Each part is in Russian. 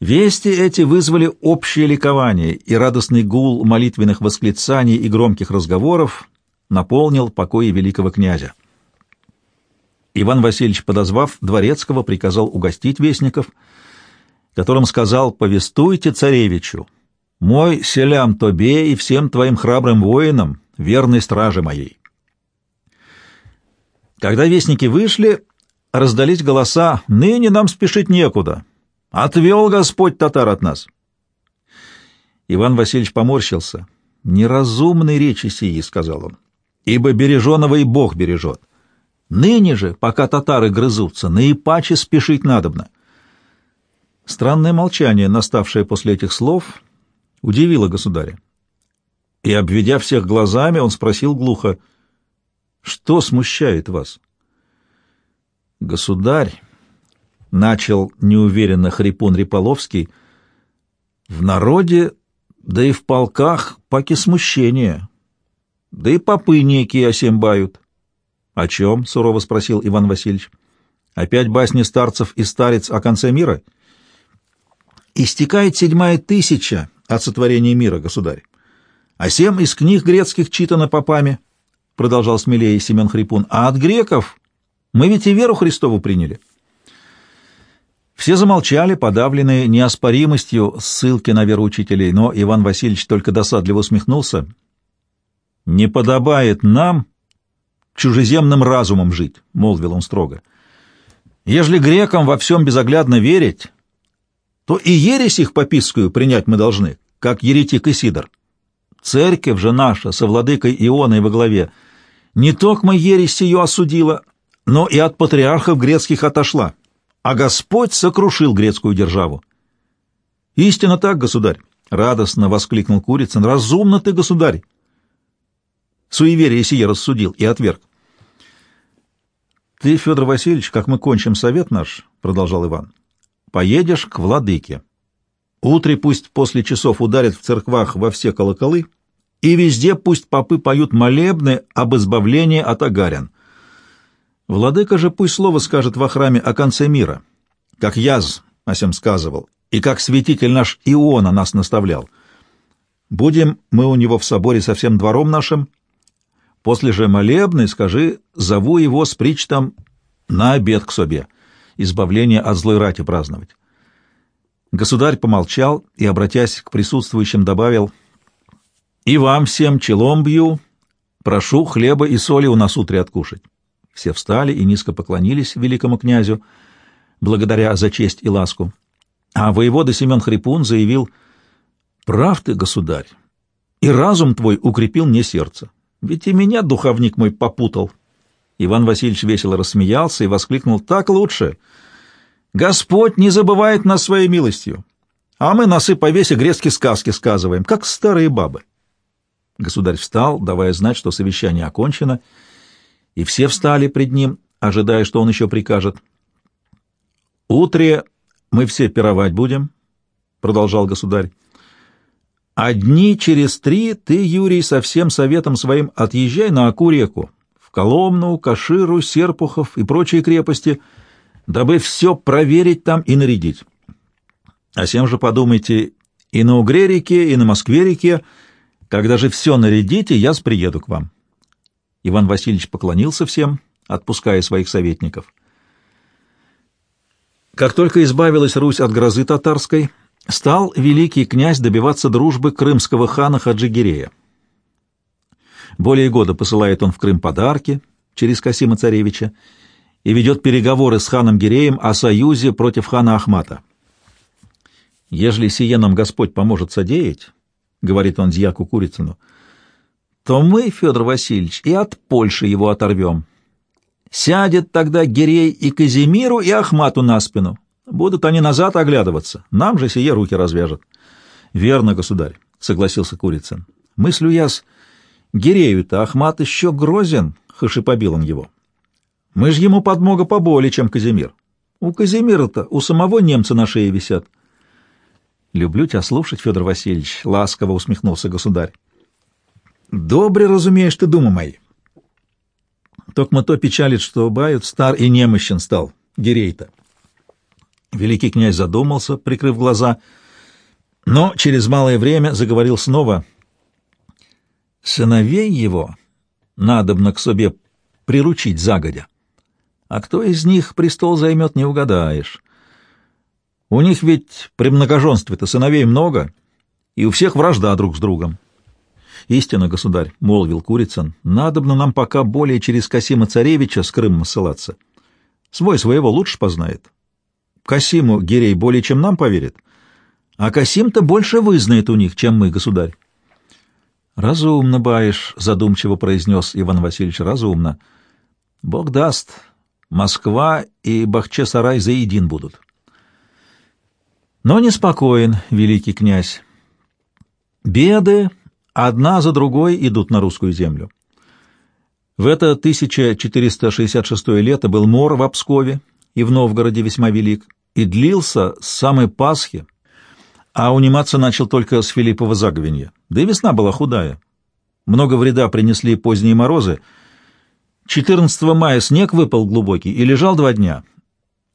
Вести эти вызвали общее ликование, и радостный гул молитвенных восклицаний и громких разговоров наполнил покои великого князя. Иван Васильевич, подозвав Дворецкого, приказал угостить вестников, которым сказал «Повествуйте царевичу, мой селям тобе и всем твоим храбрым воинам, верной страже моей». Когда вестники вышли, раздались голоса «Ныне нам спешить некуда, Отвел Господь татар от нас. Иван Васильевич поморщился. «Неразумной речи сии», — сказал он, — «ибо береженого и Бог бережет. Ныне же, пока татары грызутся, наипаче спешить надобно». Странное молчание, наставшее после этих слов, удивило государя. И, обведя всех глазами, он спросил глухо, «Что смущает вас?» «Государь», — начал неуверенно хрипун Риполовский. «В народе, да и в полках, паки смущения, да и попы некие осембают». «О чем?» — сурово спросил Иван Васильевич. «Опять басни старцев и старец о конце мира?» «Истекает седьмая тысяча от сотворения мира, государь. А семь из книг грецких читано попами», — продолжал смелее Семен Хрипун. «А от греков мы ведь и веру Христову приняли». Все замолчали, подавленные неоспоримостью ссылки на веру учителей, но Иван Васильевич только досадливо усмехнулся. «Не подобает нам чужеземным разумом жить», — молвил он строго. «Ежели грекам во всем безоглядно верить, то и ересь их пописскую принять мы должны, как еретик Исидор. Церковь же наша, со владыкой Ионой во главе, не только ересь ее осудила, но и от патриархов грецких отошла» а Господь сокрушил грецкую державу. «Истинно так, государь!» — радостно воскликнул Курицын. «Разумно ты, государь!» Суеверие сие рассудил и отверг. «Ты, Федор Васильевич, как мы кончим совет наш, — продолжал Иван, — поедешь к владыке. Утре пусть после часов ударят в церквах во все колоколы, и везде пусть попы поют молебны об избавлении от агарян. Владыка же пусть слово скажет во храме о конце мира, как Яз о сем сказывал, и как святитель наш Иона нас наставлял. Будем мы у него в соборе со всем двором нашим. После же молебны, скажи, зову его с причтом на обед к себе, избавление от злой рати праздновать. Государь помолчал и, обратясь к присутствующим, добавил, «И вам всем челом бью, прошу хлеба и соли у нас утре откушать». Все встали и низко поклонились великому князю, благодаря за честь и ласку. А воевода Семен Хрипун заявил, «Прав ты, государь, и разум твой укрепил мне сердце, ведь и меня духовник мой попутал». Иван Васильевич весело рассмеялся и воскликнул, «Так лучше! Господь не забывает нас своей милостью, а мы носы по весе грецкие сказки сказываем, как старые бабы». Государь встал, давая знать, что совещание окончено, — и все встали пред ним, ожидая, что он еще прикажет. «Утре мы все пировать будем», — продолжал государь. «А дни через три ты, Юрий, со всем советом своим отъезжай на Аку-реку, в Коломну, Каширу, Серпухов и прочие крепости, дабы все проверить там и нарядить. А всем же подумайте и на Угре-реке, и на Москве-реке, когда же все нарядите, я приеду к вам». Иван Васильевич поклонился всем, отпуская своих советников. Как только избавилась Русь от грозы татарской, стал великий князь добиваться дружбы крымского хана Хаджигирея. Более года посылает он в Крым подарки через Касима Царевича и ведет переговоры с ханом Гиреем о союзе против хана Ахмата. «Ежели сие нам Господь поможет содеять, — говорит он дьяку Курицыну, — то мы, Федор Васильевич, и от Польши его оторвем. Сядет тогда Гирей и Казимиру, и Ахмату на спину. Будут они назад оглядываться, нам же сие руки развяжет. — Верно, государь, — согласился Курицын. — Мыслю яс, Гирею-то Ахмат еще грозен, хоть и побил он его. Мы ж ему подмога поболее, чем Казимир. У Казимира-то у самого немца на шее висят. — Люблю тебя слушать, Федор Васильевич, — ласково усмехнулся государь. Добре разумеешь ты думы мои. Токмо то печалит, что бают стар и немощен стал, Гирей-то. Великий князь задумался, прикрыв глаза, но через малое время заговорил снова. «Сыновей его надобно к себе приручить загодя. А кто из них престол займет, не угадаешь. У них ведь при многоженстве-то сыновей много, и у всех вражда друг с другом. «Истинно, государь», — молвил Курицын, — «надобно нам пока более через Касима Царевича с Крымом ссылаться. Свой своего лучше познает. Касиму Гирей более чем нам поверит, а Касим-то больше вызнает у них, чем мы, государь». «Разумно, Баиш», — задумчиво произнес Иван Васильевич, — «разумно. Бог даст, Москва и Бахче-Сарай заедин будут». Но неспокоен великий князь. Беды одна за другой идут на русскую землю. В это 1466 лето был мор в Пскове и в Новгороде весьма велик, и длился с самой Пасхи, а униматься начал только с Филиппова заговенья. Да и весна была худая. Много вреда принесли поздние морозы. 14 мая снег выпал глубокий и лежал два дня,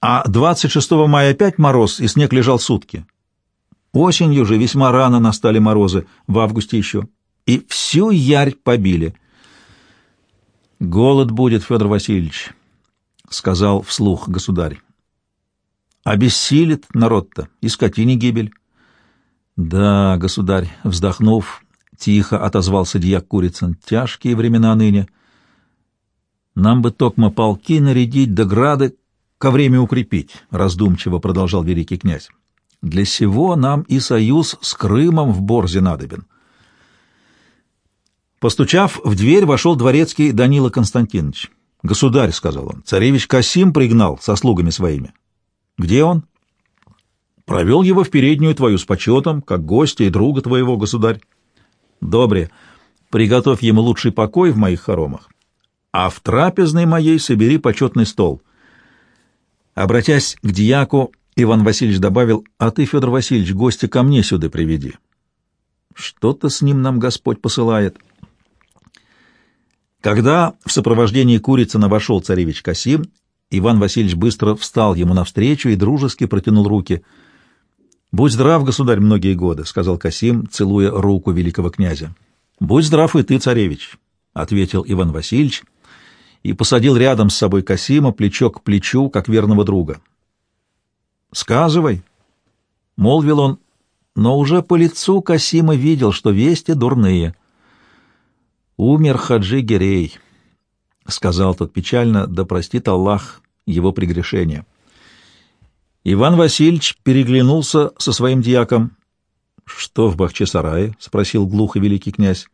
а 26 мая опять мороз, и снег лежал сутки. Осенью же весьма рано настали морозы, в августе еще, и всю ярь побили. «Голод будет, Федор Васильевич», — сказал вслух государь. «Обессилит народ-то, и скотине гибель». «Да, государь», — вздохнув, тихо отозвался дьяк Курицын, — «тяжкие времена ныне. Нам бы токмо полки нарядить, да грады ко время укрепить», — раздумчиво продолжал великий князь. Для сего нам и союз с Крымом в Борзе надобен. Постучав в дверь, вошел дворецкий Данила Константинович. «Государь», — сказал он, — «царевич Касим пригнал со слугами своими». «Где он?» «Провел его в переднюю твою с почетом, как гостя и друга твоего, государь». «Добре, приготовь ему лучший покой в моих хоромах, а в трапезной моей собери почетный стол». Обратясь к дьяку, Иван Васильевич добавил, «А ты, Федор Васильевич, гостя ко мне сюда приведи. Что-то с ним нам Господь посылает». Когда в сопровождении Курицына вошел царевич Касим, Иван Васильевич быстро встал ему навстречу и дружески протянул руки. «Будь здрав, государь, многие годы», — сказал Касим, целуя руку великого князя. «Будь здрав и ты, царевич», — ответил Иван Васильевич и посадил рядом с собой Касима плечо к плечу, как верного друга. «Сказывай», — молвил он, но уже по лицу Касима видел, что вести дурные. «Умер Хаджи Герей», — сказал тот печально, — «да простит Аллах его прегрешение». Иван Васильевич переглянулся со своим дьяком. «Что в Бахче-сарае?» — спросил глухо великий князь.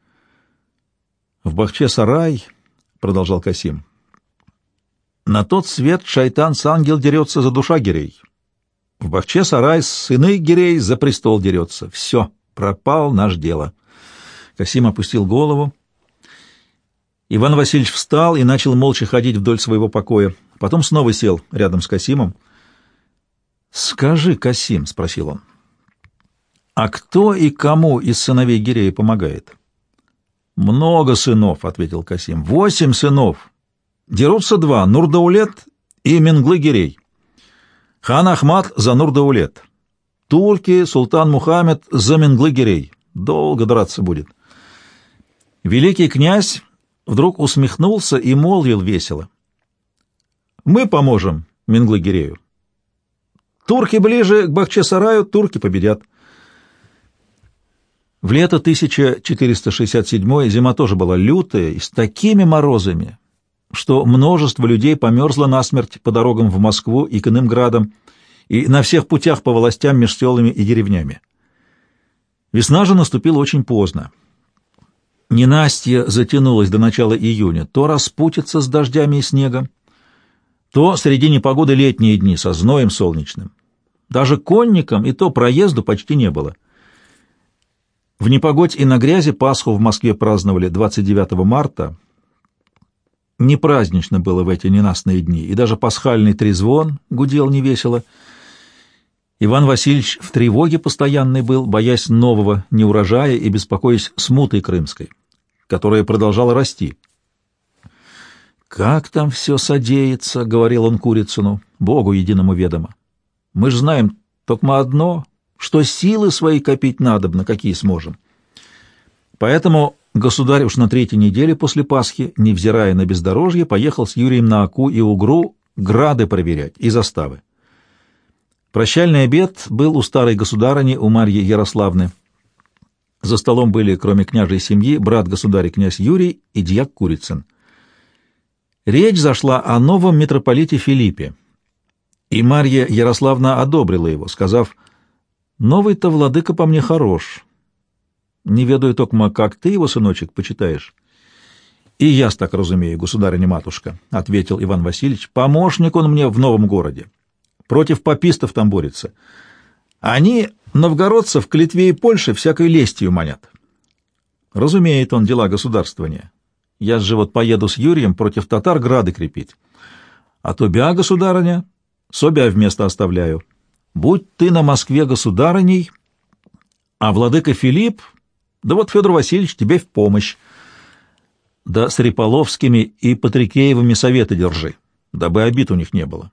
«В Бахче-сарай», — продолжал Касим, — «на тот свет шайтан с ангел дерется за душа Герей, в Бахче-Сарай сыны Гирей за престол дерется. Все, пропал наш дело. Касим опустил голову. Иван Васильевич встал и начал молча ходить вдоль своего покоя. Потом снова сел рядом с Касимом. «Скажи, Касим», — спросил он, — «а кто и кому из сыновей Гирея помогает?» «Много сынов», — ответил Касим. «Восемь сынов. Дерутся два — Нурдаулет и Менглы Гирей. Хан Ахмад за Нурдаулет. Турки, султан Мухаммед за Менглы-Гирей. Долго драться будет. Великий князь вдруг усмехнулся и молвил весело. «Мы поможем Менглы-Гирею. Турки ближе к Бахчисараю, турки победят». В лето 1467 зима тоже была лютая и с такими морозами, что множество людей померзло насмерть по дорогам в Москву и к иным градам, и на всех путях по властям меж селами и деревнями. Весна же наступила очень поздно. Ненастье затянулось до начала июня, то распутится с дождями и снегом, то среди непогоды летние дни со зноем солнечным. Даже конникам и то проезду почти не было. В непогодь и на грязи Пасху в Москве праздновали 29 марта — не празднично было в эти ненастные дни, и даже пасхальный трезвон гудел невесело. Иван Васильевич в тревоге постоянной был, боясь нового неурожая и беспокоясь смутой крымской, которая продолжала расти. «Как там все содеется?» — говорил он Курицыну, — «Богу единому ведомо. Мы ж знаем только одно, что силы свои копить надо, на какие сможем. Поэтому государь уж на третьей неделе после Пасхи, невзирая на бездорожье, поехал с Юрием на Аку и Угру грады проверять и заставы. Прощальный обед был у старой государыни, у Марьи Ярославны. За столом были, кроме княжей семьи, брат государя князь Юрий и дьяк Курицын. Речь зашла о новом митрополите Филиппе, и Марья Ярославна одобрила его, сказав, «Новый-то владыка по мне хорош. Не ведаю только, как ты его, сыночек, почитаешь». «И я так разумею, государыня-матушка», — ответил Иван Васильевич, — «помощник он мне в новом городе. Против попистов там борется. Они новгородцев к Литве и Польше всякой лестью манят. Разумеет он дела государствования. Я же вот поеду с Юрием против татар грады крепить. А тебя, государыня, собя вместо оставляю. Будь ты на Москве государыней, а владыка Филипп, да вот Федор Васильевич тебе в помощь. Да с Риполовскими и Патрикеевыми советы держи, дабы обид у них не было.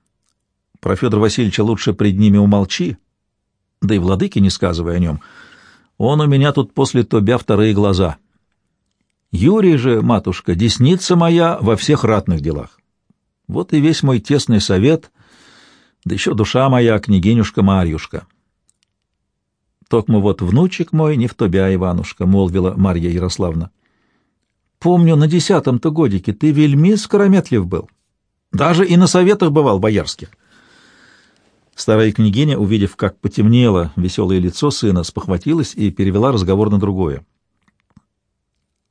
Про Федора Васильевича лучше пред ними умолчи, да и владыке не сказывай о нем. Он у меня тут после тебя вторые глаза. Юрий же, матушка, десница моя во всех ратных делах. Вот и весь мой тесный совет, да еще душа моя, княгинюшка Марьюшка. Токмо вот внучек мой не в тебя, Иванушка, — молвила Марья Ярославна. Помню, на десятом-то годике ты вельми скорометлив был. Даже и на советах бывал боярских. Старая княгиня, увидев, как потемнело веселое лицо сына, спохватилась и перевела разговор на другое.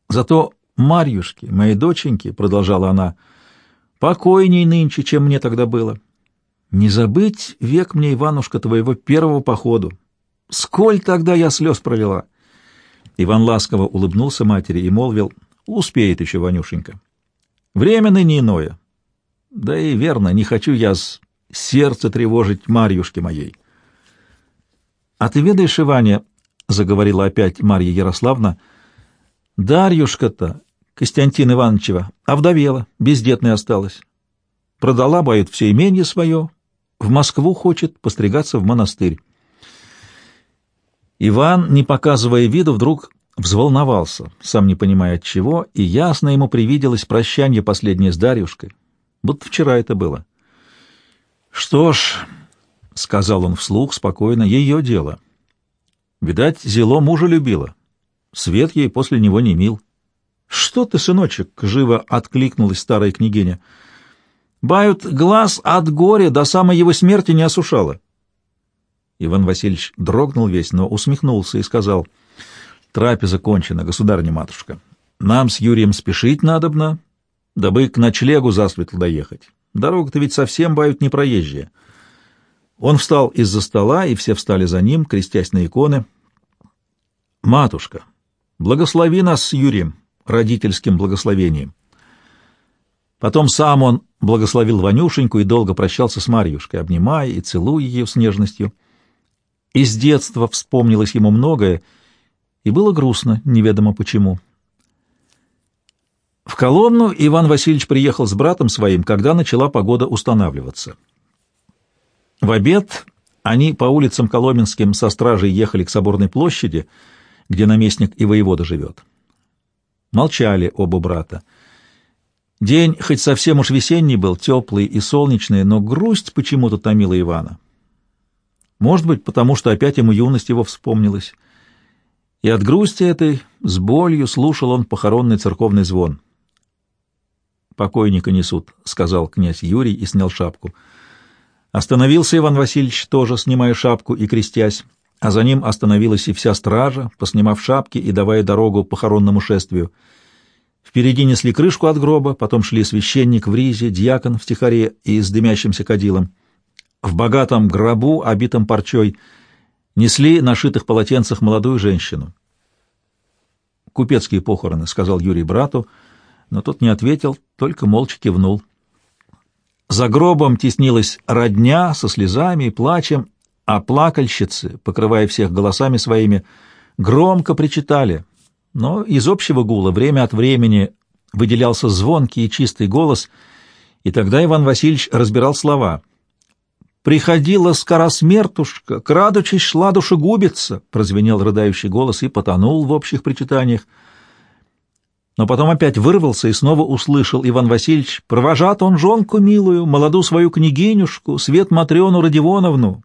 «Зато Марьюшки, моей доченьки, — продолжала она, — покойней нынче, чем мне тогда было. Не забыть век мне, Иванушка, твоего первого походу. Сколь тогда я слез пролила!» Иван ласково улыбнулся матери и молвил, «Успеет еще, Ванюшенька. Время ныне иное. Да и верно, не хочу я с сердце тревожить Марьюшке моей. — А ты ведаешь, Иваня, — заговорила опять Марья Ярославна, — Дарьюшка-то, Костянтин Ивановичева, овдовела, бездетной осталась. Продала, боит, все имение свое, в Москву хочет постригаться в монастырь. Иван, не показывая виду, вдруг взволновался, сам не понимая от чего, и ясно ему привиделось прощание последнее с Дарьюшкой, будто вчера это было. — «Что ж», — сказал он вслух спокойно, — «ее дело. Видать, зело мужа любила. Свет ей после него не мил». «Что ты, сыночек?» — живо откликнулась старая княгиня. «Бают глаз от горя до самой его смерти не осушала». Иван Васильевич дрогнул весь, но усмехнулся и сказал, «Трапеза кончена, государыня-матушка. Нам с Юрием спешить надобно, дабы к ночлегу засветло доехать. Дорога-то ведь совсем, бают, не проезжая. Он встал из-за стола, и все встали за ним, крестясь на иконы. «Матушка, благослови нас с Юрием родительским благословением». Потом сам он благословил Ванюшеньку и долго прощался с Марьюшкой, обнимая и целуя ее с нежностью. Из детства вспомнилось ему многое, и было грустно, неведомо почему. В Коломну Иван Васильевич приехал с братом своим, когда начала погода устанавливаться. В обед они по улицам Коломенским со стражей ехали к Соборной площади, где наместник и воевода живет. Молчали оба брата. День хоть совсем уж весенний был, теплый и солнечный, но грусть почему-то томила Ивана. Может быть, потому что опять ему юность его вспомнилась. И от грусти этой с болью слушал он похоронный церковный звон — покойника несут», — сказал князь Юрий и снял шапку. Остановился Иван Васильевич, тоже снимая шапку и крестясь, а за ним остановилась и вся стража, поснимав шапки и давая дорогу похоронному шествию. Впереди несли крышку от гроба, потом шли священник в ризе, дьякон в стихаре и с дымящимся кадилом. В богатом гробу, обитом парчой, несли на шитых полотенцах молодую женщину. «Купецкие похороны», — сказал Юрий брату, — но тот не ответил, только молча кивнул. За гробом теснилась родня со слезами и плачем, а плакальщицы, покрывая всех голосами своими, громко причитали. Но из общего гула время от времени выделялся звонкий и чистый голос, и тогда Иван Васильевич разбирал слова. Приходила скоросмертушка, крадучись шла душегубица, прозвенел рыдающий голос и потонул в общих причитаниях. Но потом опять вырвался и снова услышал Иван Васильевич, «Провожат он жонку милую, молоду свою княгинюшку, свет Матрёну Родионовну».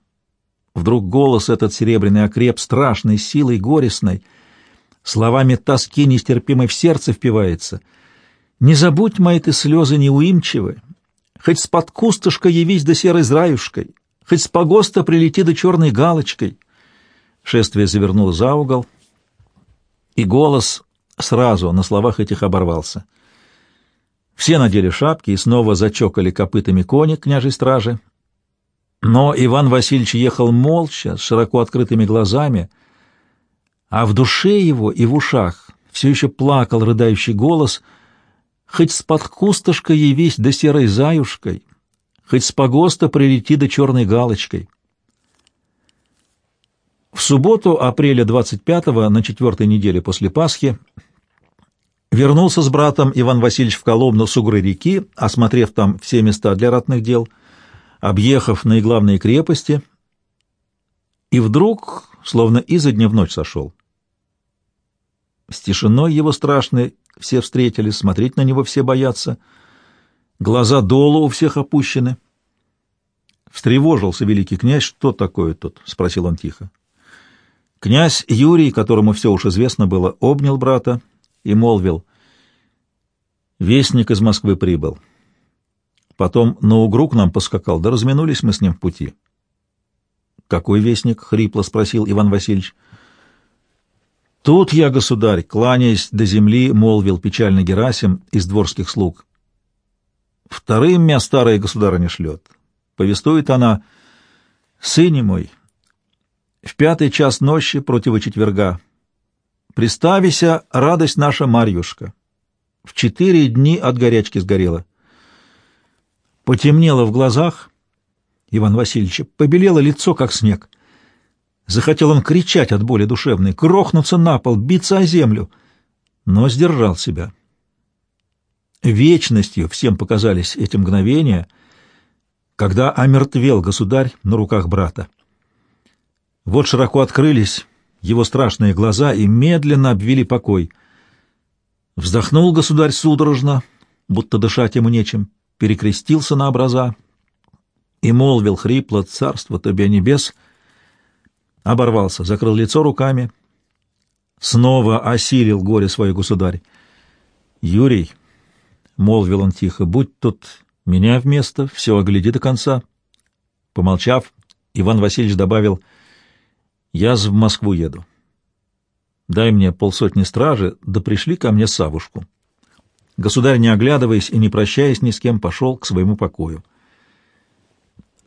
Вдруг голос этот серебряный окреп страшной силой горестной, словами тоски нестерпимой в сердце впивается. «Не забудь мои ты слезы неуимчивы, хоть с под кустышка явись до серой зраюшкой, хоть с погоста прилети до черной галочкой». Шествие завернуло за угол, и голос сразу на словах этих оборвался. Все надели шапки и снова зачокали копытами кони княжей стражи. Но Иван Васильевич ехал молча, с широко открытыми глазами, а в душе его и в ушах все еще плакал рыдающий голос «Хоть с под кустышка явись да серой заюшкой, хоть с погоста прилети да черной галочкой». В субботу, апреля 25-го, на четвертой неделе после Пасхи, вернулся с братом Иван Васильевич в Коломну с угры реки, осмотрев там все места для ратных дел, объехав наиглавные крепости, и вдруг, словно изо дня в ночь сошел. С тишиной его страшной все встретились, смотреть на него все боятся, глаза долу у всех опущены. Встревожился великий князь, что такое тут? — спросил он тихо. Князь Юрий, которому все уж известно было, обнял брата и молвил. Вестник из Москвы прибыл. Потом на угру к нам поскакал, да разминулись мы с ним в пути. — Какой вестник? — хрипло спросил Иван Васильевич. — Тут я, государь, кланяясь до земли, молвил печально Герасим из дворских слуг. Вторым меня старая государыня шлет. Повествует она, — Сыне мой, — в пятый час ночи против четверга. Приставися, радость наша Марьюшка. В четыре дни от горячки сгорела. Потемнело в глазах Иван Васильевича, побелело лицо, как снег. Захотел он кричать от боли душевной, крохнуться на пол, биться о землю, но сдержал себя. Вечностью всем показались эти мгновения, когда омертвел государь на руках брата. Вот широко открылись его страшные глаза и медленно обвели покой. Вздохнул государь судорожно, будто дышать ему нечем, перекрестился на образа и молвил хрипло «Царство тебе небес!» Оборвался, закрыл лицо руками. Снова осилил горе свой государь. «Юрий», — молвил он тихо, — «будь тут меня вместо, все огляди до конца». Помолчав, Иван Васильевич добавил — я в Москву еду. Дай мне полсотни стражи, да пришли ко мне Савушку. Государь, не оглядываясь и не прощаясь ни с кем, пошел к своему покою.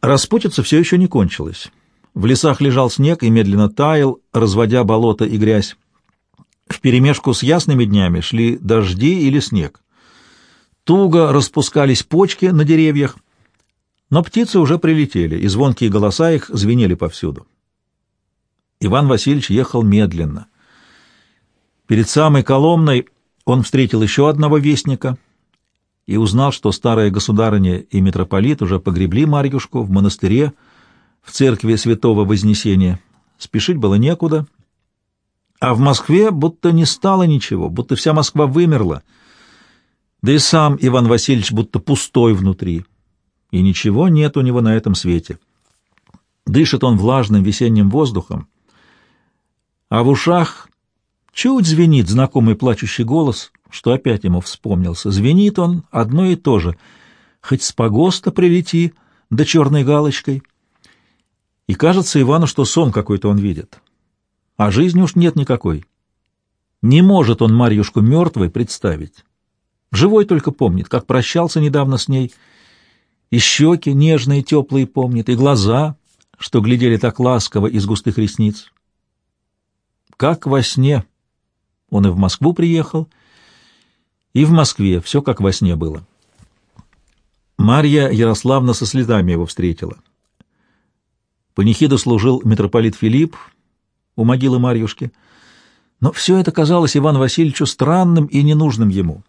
Распутица все еще не кончилась. В лесах лежал снег и медленно таял, разводя болото и грязь. Вперемешку с ясными днями шли дожди или снег. Туго распускались почки на деревьях, но птицы уже прилетели, и звонкие голоса их звенели повсюду. Иван Васильевич ехал медленно. Перед самой Коломной он встретил еще одного вестника и узнал, что старая государыня и митрополит уже погребли Марьюшку в монастыре в церкви святого Вознесения. Спешить было некуда, а в Москве будто не стало ничего, будто вся Москва вымерла, да и сам Иван Васильевич будто пустой внутри, и ничего нет у него на этом свете. Дышит он влажным весенним воздухом, а в ушах чуть звенит знакомый плачущий голос, что опять ему вспомнился. Звенит он одно и то же. Хоть с погоста прилети, да черной галочкой. И кажется Ивану, что сон какой-то он видит. А жизни уж нет никакой. Не может он Марьюшку мертвой представить. Живой только помнит, как прощался недавно с ней, и щеки нежные, теплые помнит, и глаза, что глядели так ласково из густых ресниц как во сне. Он и в Москву приехал, и в Москве все как во сне было. Марья Ярославна со слезами его встретила. Панихиду служил митрополит Филипп у могилы Марьюшки, но все это казалось Ивану Васильевичу странным и ненужным ему.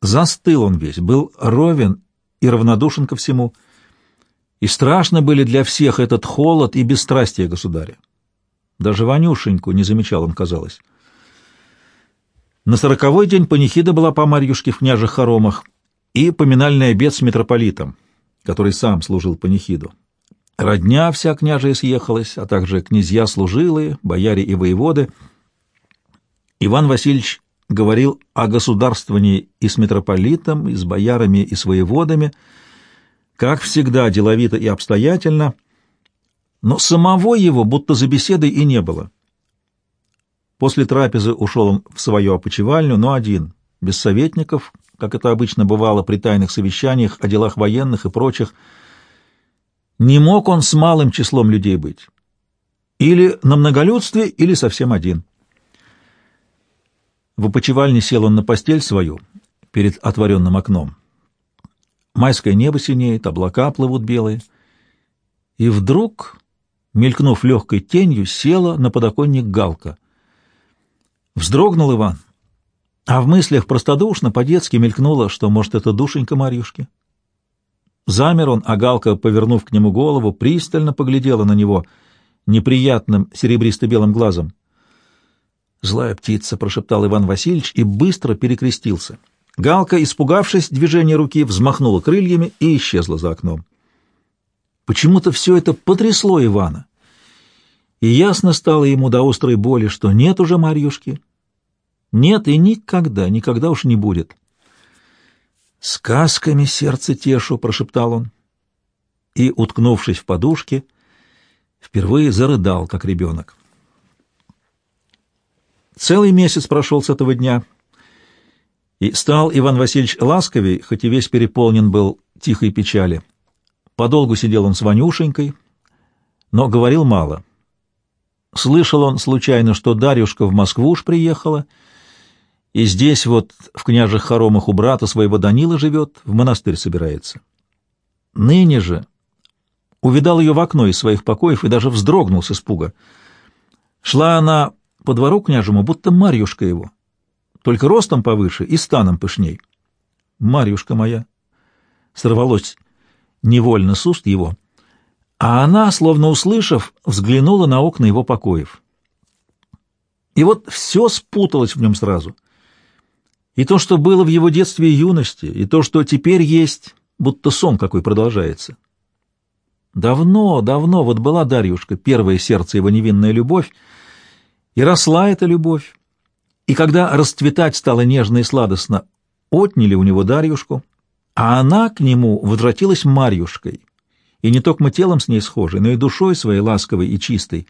Застыл он весь, был ровен и равнодушен ко всему. И страшно были для всех этот холод и бесстрастие государя. Даже Ванюшеньку не замечал он, казалось. На сороковой день панихида была по Марьюшке в княжих хоромах и поминальный обед с митрополитом, который сам служил панихиду. Родня вся княжия съехалась, а также князья служилые, бояре и воеводы. Иван Васильевич говорил о государствовании и с митрополитом, и с боярами, и с воеводами, как всегда деловито и обстоятельно, но самого его будто за беседой и не было. После трапезы ушел он в свою опочивальню, но один, без советников, как это обычно бывало при тайных совещаниях о делах военных и прочих, не мог он с малым числом людей быть. Или на многолюдстве, или совсем один. В опочивальне сел он на постель свою перед отворенным окном. Майское небо синеет, облака плывут белые. И вдруг, мелькнув легкой тенью, села на подоконник галка. Вздрогнул Иван, а в мыслях простодушно, по-детски мелькнуло, что, может, это душенька Марьюшки. Замер он, а Галка, повернув к нему голову, пристально поглядела на него неприятным серебристо-белым глазом. «Злая птица», — прошептал Иван Васильевич и быстро перекрестился. Галка, испугавшись движения руки, взмахнула крыльями и исчезла за окном. Почему-то все это потрясло Ивана. И ясно стало ему до острой боли, что нет уже Марьюшки. Нет и никогда, никогда уж не будет. «Сказками сердце тешу», — прошептал он. И, уткнувшись в подушки, впервые зарыдал, как ребенок. Целый месяц прошел с этого дня, и стал Иван Васильевич ласковей, хоть и весь переполнен был тихой печали. Подолгу сидел он с Ванюшенькой, но говорил мало. Слышал он случайно, что Дарюшка в Москву уж приехала — и здесь вот в княжих хоромах у брата своего Данила живет, в монастырь собирается. Ныне же увидал ее в окно из своих покоев и даже вздрогнул с испуга. Шла она по двору княжему, будто Марьюшка его, только ростом повыше и станом пышней. Марьюшка моя! Сорвалось невольно с уст его, а она, словно услышав, взглянула на окна его покоев. И вот все спуталось в нем сразу — и то, что было в его детстве и юности, и то, что теперь есть, будто сон какой продолжается. Давно, давно вот была Дарьюшка, первое сердце его невинная любовь, и росла эта любовь. И когда расцветать стало нежно и сладостно, отняли у него Дарьюшку, а она к нему возвратилась Марьюшкой, и не только телом с ней схожей, но и душой своей ласковой и чистой,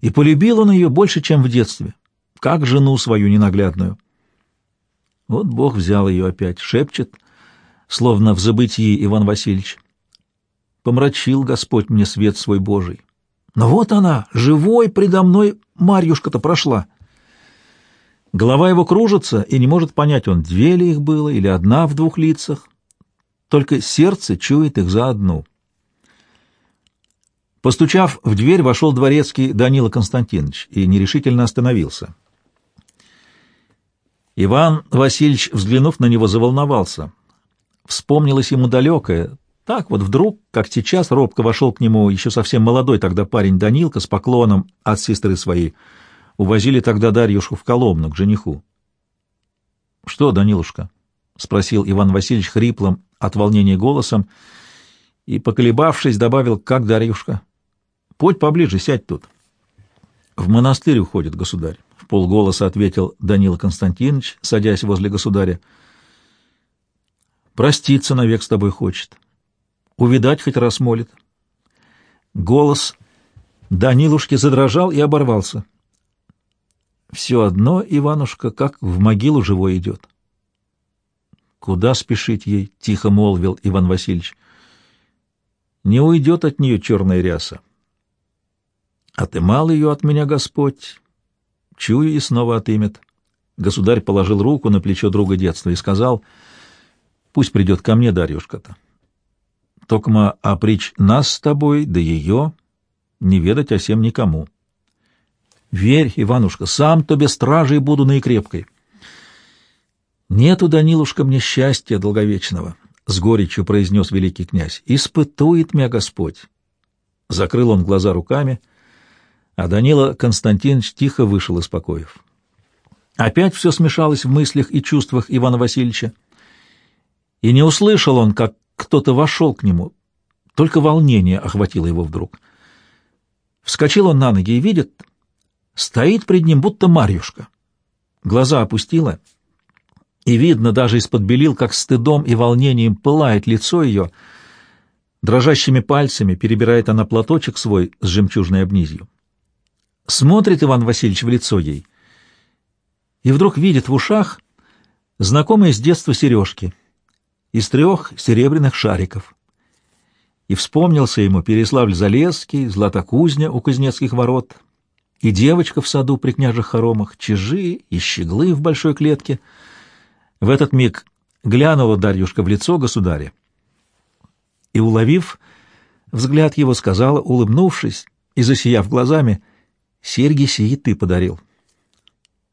и полюбил он ее больше, чем в детстве, как жену свою ненаглядную. Вот Бог взял ее опять, шепчет, словно в забытии Иван Васильевич. Помрачил Господь мне свет свой Божий. Но вот она, живой предо мной Марьюшка-то прошла. Голова его кружится, и не может понять, он две ли их было или одна в двух лицах. Только сердце чует их за одну. Постучав в дверь, вошел дворецкий Данила Константинович и нерешительно остановился. Иван Васильевич, взглянув на него, заволновался. Вспомнилось ему далекое. Так вот вдруг, как сейчас, робко вошел к нему еще совсем молодой тогда парень Данилка с поклоном от сестры своей. Увозили тогда Дарьюшку в Коломну к жениху. — Что, Данилушка? — спросил Иван Васильевич хриплым от волнения голосом и, поколебавшись, добавил, — как Дарьюшка? — Подь поближе, сядь тут. — В монастырь уходит, государь полголоса ответил Данила Константинович, садясь возле государя. Проститься навек с тобой хочет. Увидать хоть раз молит. Голос Данилушки задрожал и оборвался. Все одно, Иванушка, как в могилу живой идет. Куда спешить ей? — тихо молвил Иван Васильевич. Не уйдет от нее черная ряса. А ты мал ее от меня, Господь, Чую, и снова отымет. Государь положил руку на плечо друга детства и сказал, «Пусть придет ко мне Дарьюшка-то. Токма опричь нас с тобой, да ее, не ведать о сем никому. Верь, Иванушка, сам то без стражей буду наикрепкой. Нету, Данилушка, мне счастья долговечного. с горечью произнес великий князь, — испытует меня Господь. Закрыл он глаза руками, а Данила Константинович тихо вышел из покоев. Опять все смешалось в мыслях и чувствах Ивана Васильевича, и не услышал он, как кто-то вошел к нему, только волнение охватило его вдруг. Вскочил он на ноги и видит, стоит пред ним будто Марьюшка. Глаза опустила, и видно даже из-под белил, как стыдом и волнением пылает лицо ее. Дрожащими пальцами перебирает она платочек свой с жемчужной обнизью. Смотрит Иван Васильевич в лицо ей, и вдруг видит в ушах знакомые с детства сережки из трех серебряных шариков. И вспомнился ему Переславль-Залесский, Златокузня у Кузнецких ворот, и девочка в саду при княжих хоромах, чижи и щеглы в большой клетке. В этот миг глянула Дарьюшка в лицо государя и, уловив взгляд его, сказала, улыбнувшись и засияв глазами, «Серьги сии ты подарил».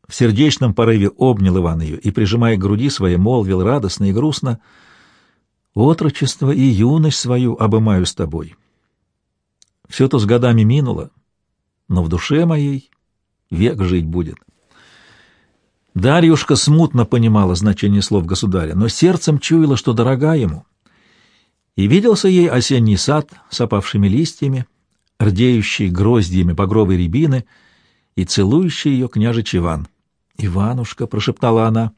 В сердечном порыве обнял Иван ее и, прижимая к груди своей, молвил радостно и грустно, «Отрочество и юность свою обымаю с тобой. Все то с годами минуло, но в душе моей век жить будет». Дарьюшка смутно понимала значение слов государя, но сердцем чуяла, что дорога ему. И виделся ей осенний сад с опавшими листьями, рдеющий гроздьями багровой рябины и целующий ее княжич Иван. «Иванушка», — прошептала она.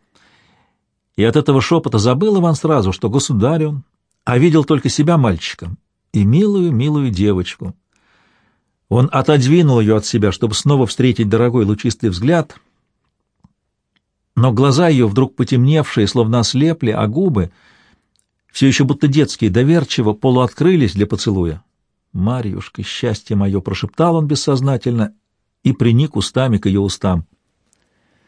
И от этого шепота забыл Иван сразу, что государь он, а видел только себя мальчиком и милую-милую девочку. Он отодвинул ее от себя, чтобы снова встретить дорогой лучистый взгляд, но глаза ее, вдруг потемневшие, словно ослепли, а губы, все еще будто детские, доверчиво полуоткрылись для поцелуя. «Марьюшка, счастье мое!» — прошептал он бессознательно и приник устами к ее устам —